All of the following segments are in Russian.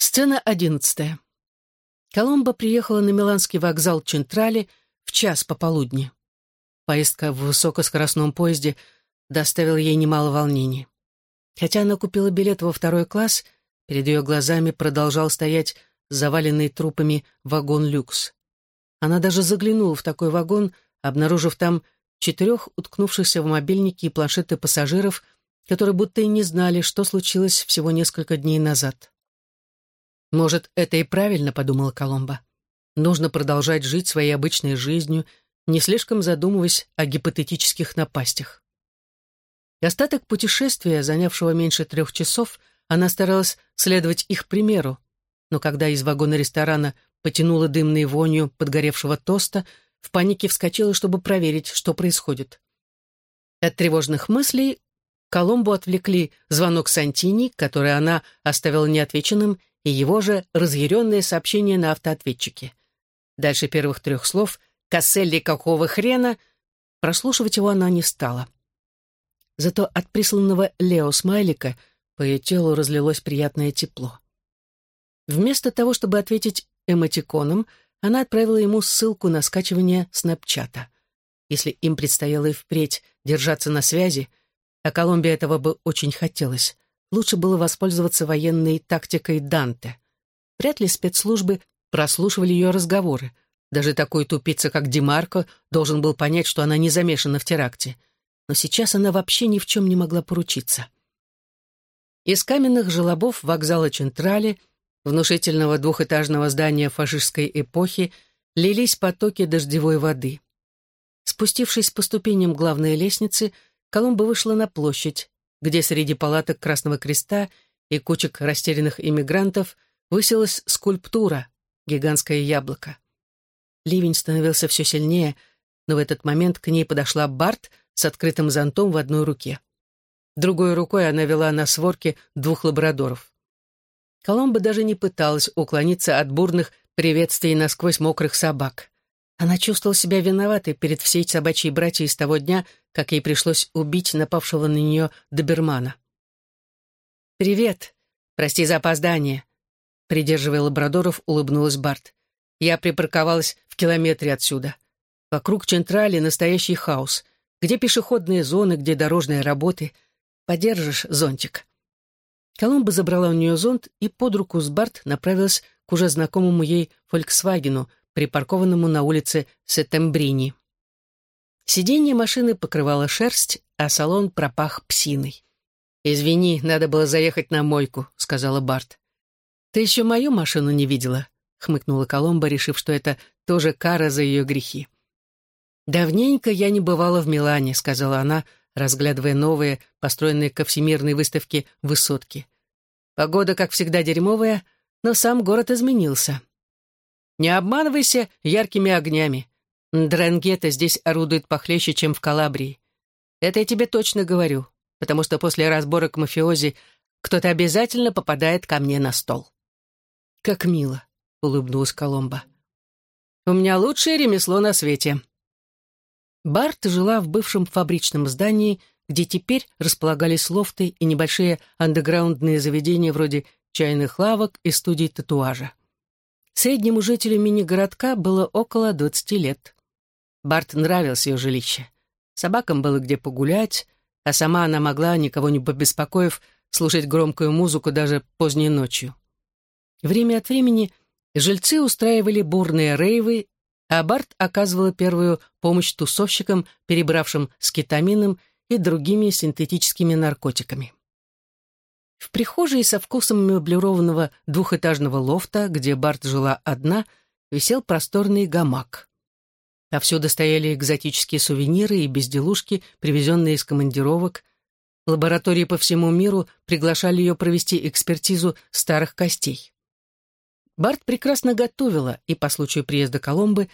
Сцена одиннадцатая. Коломбо приехала на миланский вокзал Чентрали в час пополудни. Поездка в высокоскоростном поезде доставила ей немало волнений. Хотя она купила билет во второй класс, перед ее глазами продолжал стоять заваленный трупами вагон «Люкс». Она даже заглянула в такой вагон, обнаружив там четырех уткнувшихся в мобильники и планшеты пассажиров, которые будто и не знали, что случилось всего несколько дней назад. «Может, это и правильно», — подумала Коломба. «Нужно продолжать жить своей обычной жизнью, не слишком задумываясь о гипотетических напастях». И остаток путешествия, занявшего меньше трех часов, она старалась следовать их примеру, но когда из вагона ресторана потянула дымной вонью подгоревшего тоста, в панике вскочила, чтобы проверить, что происходит. От тревожных мыслей Коломбу отвлекли звонок Сантини, который она оставила неотвеченным, и его же разъяренное сообщение на автоответчике. Дальше первых трех слов «Касселли какого хрена?» прослушивать его она не стала. Зато от присланного Лео смайлика по ее телу разлилось приятное тепло. Вместо того, чтобы ответить эмотиконом, она отправила ему ссылку на скачивание снапчата. Если им предстояло и впредь держаться на связи, а Колумбия этого бы очень хотелось, лучше было воспользоваться военной тактикой Данте. Вряд ли спецслужбы прослушивали ее разговоры. Даже такой тупица, как Димарко, должен был понять, что она не замешана в теракте. Но сейчас она вообще ни в чем не могла поручиться. Из каменных желобов вокзала Централи внушительного двухэтажного здания фашистской эпохи лились потоки дождевой воды. Спустившись по ступеням главной лестницы, Колумба вышла на площадь, где среди палаток Красного Креста и кучек растерянных иммигрантов высилась скульптура «Гигантское яблоко». Ливень становился все сильнее, но в этот момент к ней подошла Барт с открытым зонтом в одной руке. Другой рукой она вела на сворке двух лабрадоров. Коломба даже не пыталась уклониться от бурных приветствий насквозь мокрых собак. Она чувствовала себя виноватой перед всей собачьей братьей с того дня, как ей пришлось убить напавшего на нее добермана. «Привет. Прости за опоздание», — придерживая лабрадоров, улыбнулась Барт. «Я припарковалась в километре отсюда. Вокруг Централи настоящий хаос. Где пешеходные зоны, где дорожные работы. Подержишь зонтик?» Коломба забрала у нее зонт и под руку с Барт направилась к уже знакомому ей «Фольксвагену», припаркованному на улице Сетембрини. Сиденье машины покрывало шерсть, а салон пропах псиной. «Извини, надо было заехать на мойку», — сказала Барт. «Ты еще мою машину не видела?» — хмыкнула Коломба, решив, что это тоже кара за ее грехи. «Давненько я не бывала в Милане», — сказала она, разглядывая новые, построенные ко всемирной выставке, высотки. Погода, как всегда, дерьмовая, но сам город изменился. Не обманывайся яркими огнями. Дрангета здесь орудует похлеще, чем в Калабрии. Это я тебе точно говорю, потому что после разборок мафиози кто-то обязательно попадает ко мне на стол. «Как мило», — улыбнулась Коломба. «У меня лучшее ремесло на свете. Барт жила в бывшем фабричном здании, где теперь располагались лофты и небольшие андеграундные заведения вроде чайных лавок и студий татуажа. Среднему жителю мини-городка было около 20 лет. Барт нравилось ее жилище. Собакам было где погулять, а сама она могла, никого не побеспокоив, слушать громкую музыку даже поздней ночью. Время от времени жильцы устраивали бурные рейвы а Барт оказывала первую помощь тусовщикам, перебравшим с кетамином и другими синтетическими наркотиками. В прихожей со вкусом меблированного двухэтажного лофта, где Барт жила одна, висел просторный гамак. Повсюду стояли экзотические сувениры и безделушки, привезенные из командировок. Лаборатории по всему миру приглашали ее провести экспертизу старых костей. Барт прекрасно готовила и по случаю приезда Коломбы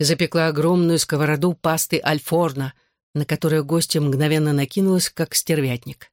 запекла огромную сковороду пасты альфорна, на которую гостья мгновенно накинулась, как стервятник.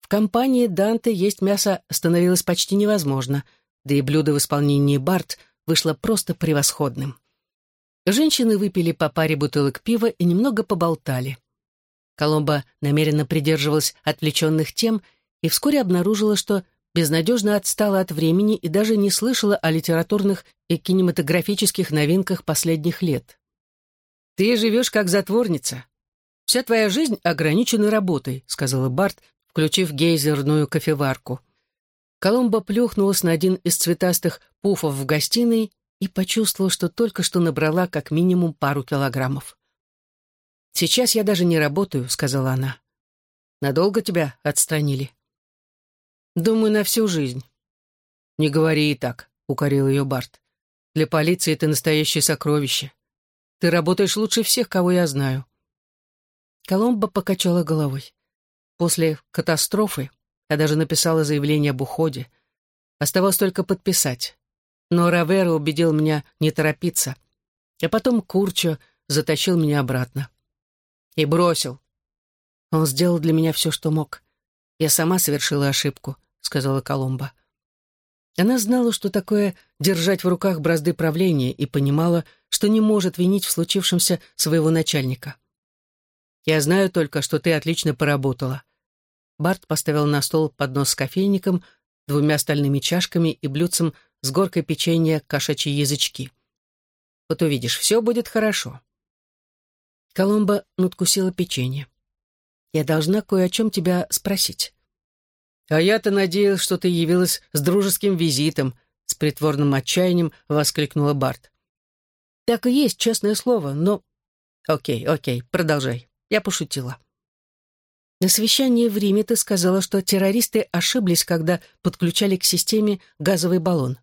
В компании Данте есть мясо становилось почти невозможно, да и блюдо в исполнении Барт вышло просто превосходным. Женщины выпили по паре бутылок пива и немного поболтали. Коломба намеренно придерживалась отвлеченных тем и вскоре обнаружила, что безнадежно отстала от времени и даже не слышала о литературных и кинематографических новинках последних лет. «Ты живешь как затворница. Вся твоя жизнь ограничена работой», — сказала Барт, включив гейзерную кофеварку. Коломба плюхнулась на один из цветастых пуфов в гостиной и почувствовала, что только что набрала как минимум пару килограммов. «Сейчас я даже не работаю», — сказала она. «Надолго тебя отстранили?» «Думаю, на всю жизнь». «Не говори и так», — укорил ее Барт. «Для полиции ты настоящее сокровище. Ты работаешь лучше всех, кого я знаю». Коломба покачала головой. После катастрофы я даже написала заявление об уходе. Оставалось только подписать. Но Равера убедил меня не торопиться. А потом Курчо затащил меня обратно. И бросил. Он сделал для меня все, что мог. Я сама совершила ошибку, сказала Коломба. Она знала, что такое держать в руках бразды правления, и понимала, что не может винить в случившемся своего начальника. «Я знаю только, что ты отлично поработала. Барт поставил на стол поднос с кофейником, двумя стальными чашками и блюдцем с горкой печенья кошачьи язычки. «Вот увидишь, все будет хорошо». Коломба надкусила печенье. «Я должна кое о чем тебя спросить». «А я-то надеялась, что ты явилась с дружеским визитом», с притворным отчаянием воскликнула Барт. «Так и есть, честное слово, но...» «Окей, окей, продолжай. Я пошутила». На совещании в Риме ты сказала, что террористы ошиблись, когда подключали к системе газовый баллон.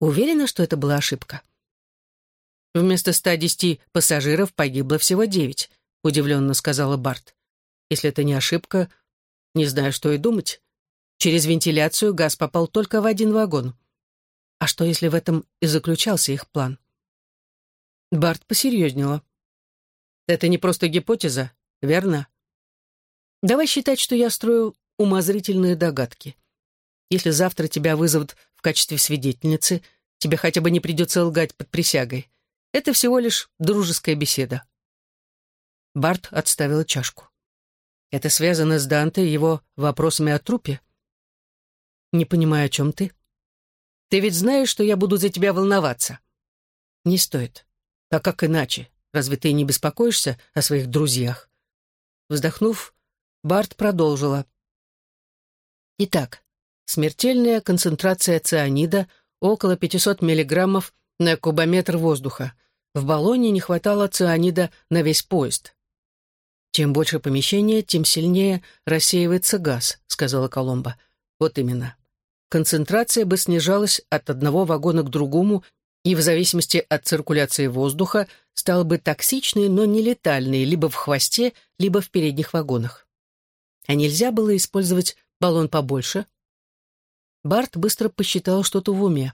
Уверена, что это была ошибка? Вместо 110 пассажиров погибло всего 9, удивленно сказала Барт. Если это не ошибка, не знаю, что и думать. Через вентиляцию газ попал только в один вагон. А что, если в этом и заключался их план? Барт посерьезнела. Это не просто гипотеза, верно? Давай считать, что я строю умозрительные догадки. Если завтра тебя вызовут в качестве свидетельницы, тебе хотя бы не придется лгать под присягой. Это всего лишь дружеская беседа. Барт отставила чашку. Это связано с Данте и его вопросами о трупе? Не понимаю, о чем ты. Ты ведь знаешь, что я буду за тебя волноваться. Не стоит. А как иначе? Разве ты не беспокоишься о своих друзьях? Вздохнув, Барт продолжила. Итак, смертельная концентрация цианида около 500 миллиграммов на кубометр воздуха. В баллоне не хватало цианида на весь поезд. «Чем больше помещения, тем сильнее рассеивается газ», — сказала Коломба. «Вот именно. Концентрация бы снижалась от одного вагона к другому и в зависимости от циркуляции воздуха стала бы токсичной, но не летальной либо в хвосте, либо в передних вагонах. А нельзя было использовать баллон побольше? Барт быстро посчитал что-то в уме.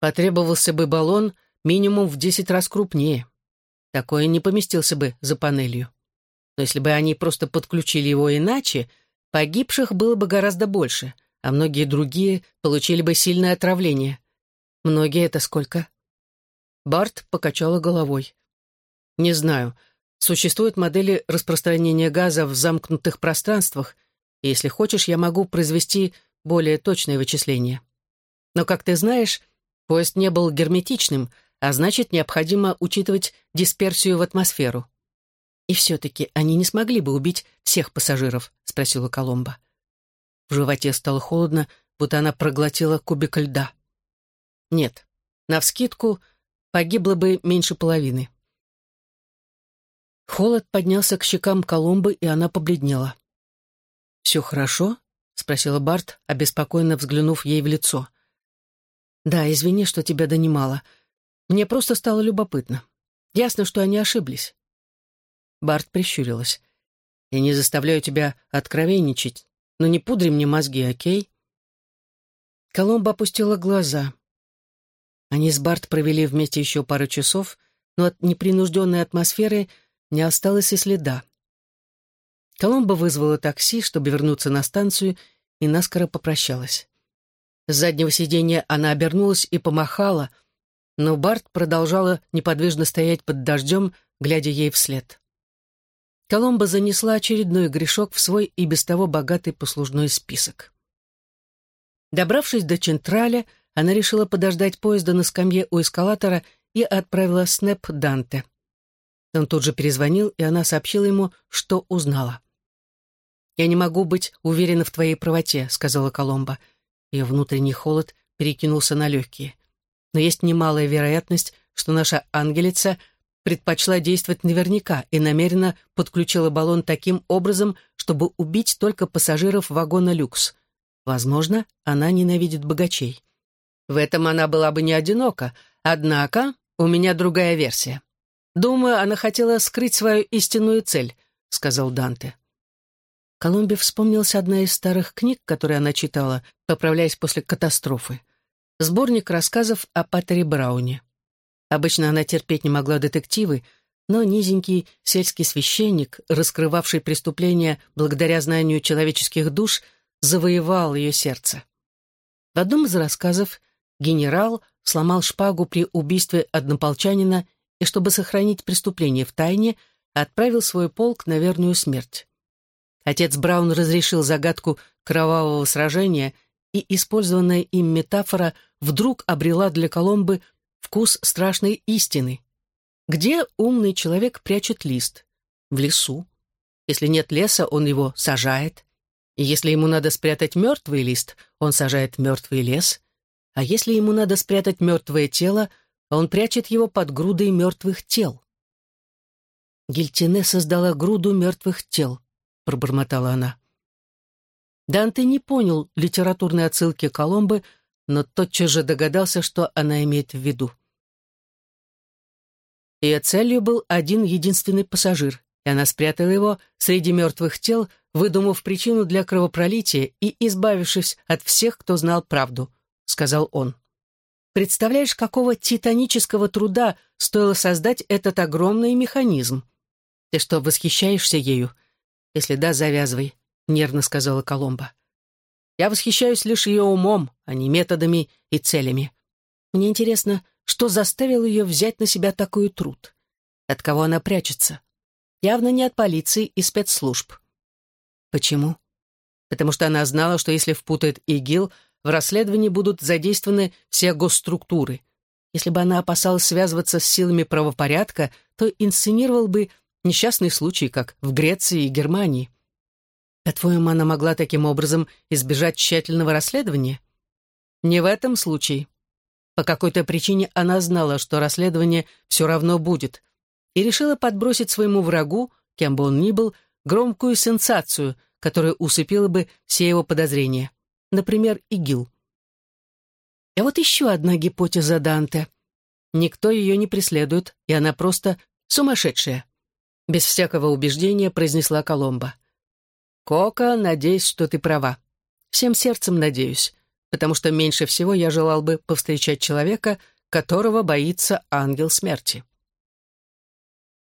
Потребовался бы баллон минимум в десять раз крупнее. Такое не поместился бы за панелью. Но если бы они просто подключили его иначе, погибших было бы гораздо больше, а многие другие получили бы сильное отравление. Многие это сколько? Барт покачала головой. Не знаю, Существуют модели распространения газа в замкнутых пространствах, и если хочешь, я могу произвести более точные вычисления. Но, как ты знаешь, поезд не был герметичным, а значит, необходимо учитывать дисперсию в атмосферу. «И все-таки они не смогли бы убить всех пассажиров?» — спросила Коломба. В животе стало холодно, будто она проглотила кубик льда. «Нет, навскидку погибло бы меньше половины». Холод поднялся к щекам Коломбы, и она побледнела. «Все хорошо?» — спросила Барт, обеспокоенно взглянув ей в лицо. «Да, извини, что тебя донимала. Мне просто стало любопытно. Ясно, что они ошиблись». Барт прищурилась. «Я не заставляю тебя откровенничать, но не пудри мне мозги, окей?» Коломба опустила глаза. Они с Барт провели вместе еще пару часов, но от непринужденной атмосферы — не осталось и следа. Коломба вызвала такси, чтобы вернуться на станцию, и наскоро попрощалась. С заднего сиденья она обернулась и помахала, но Барт продолжала неподвижно стоять под дождем, глядя ей вслед. Коломба занесла очередной грешок в свой и без того богатый послужной список. Добравшись до Централя, она решила подождать поезда на скамье у эскалатора и отправила снэп Данте. Он тут же перезвонил, и она сообщила ему, что узнала. «Я не могу быть уверена в твоей правоте», — сказала Коломба. Ее внутренний холод перекинулся на легкие. «Но есть немалая вероятность, что наша ангелица предпочла действовать наверняка и намеренно подключила баллон таким образом, чтобы убить только пассажиров вагона «Люкс». Возможно, она ненавидит богачей. В этом она была бы не одинока, однако у меня другая версия. Думаю, она хотела скрыть свою истинную цель, сказал Данте. Колумбе вспомнилась одна из старых книг, которые она читала, поправляясь после катастрофы. Сборник рассказов о Паттере Брауне. Обычно она терпеть не могла детективы, но низенький сельский священник, раскрывавший преступления благодаря знанию человеческих душ, завоевал ее сердце. В одном из рассказов генерал сломал шпагу при убийстве однополчанина и, чтобы сохранить преступление в тайне, отправил свой полк на верную смерть. Отец Браун разрешил загадку кровавого сражения, и использованная им метафора вдруг обрела для Коломбы вкус страшной истины. Где умный человек прячет лист? В лесу. Если нет леса, он его сажает. И если ему надо спрятать мертвый лист, он сажает мертвый лес. А если ему надо спрятать мертвое тело, он прячет его под грудой мертвых тел. Гильтине создала груду мертвых тел, пробормотала она. Данте не понял литературной отсылки Коломбы, но тотчас же догадался, что она имеет в виду. Ее целью был один единственный пассажир, и она спрятала его среди мертвых тел, выдумав причину для кровопролития и избавившись от всех, кто знал правду, — сказал он. Представляешь, какого титанического труда стоило создать этот огромный механизм? Ты что, восхищаешься ею? Если да, завязывай, — нервно сказала Коломба. Я восхищаюсь лишь ее умом, а не методами и целями. Мне интересно, что заставило ее взять на себя такой труд? От кого она прячется? Явно не от полиции и спецслужб. Почему? Потому что она знала, что если впутает ИГИЛ, в расследовании будут задействованы все госструктуры. Если бы она опасалась связываться с силами правопорядка, то инсценировал бы несчастный случай, как в Греции и Германии. По-твоему, она могла таким образом избежать тщательного расследования? Не в этом случае. По какой-то причине она знала, что расследование все равно будет, и решила подбросить своему врагу, кем бы он ни был, громкую сенсацию, которая усыпила бы все его подозрения. Например, ИГИЛ. А вот еще одна гипотеза Данте. Никто ее не преследует, и она просто сумасшедшая. Без всякого убеждения произнесла Коломба. «Кока, надеюсь, что ты права. Всем сердцем надеюсь, потому что меньше всего я желал бы повстречать человека, которого боится ангел смерти».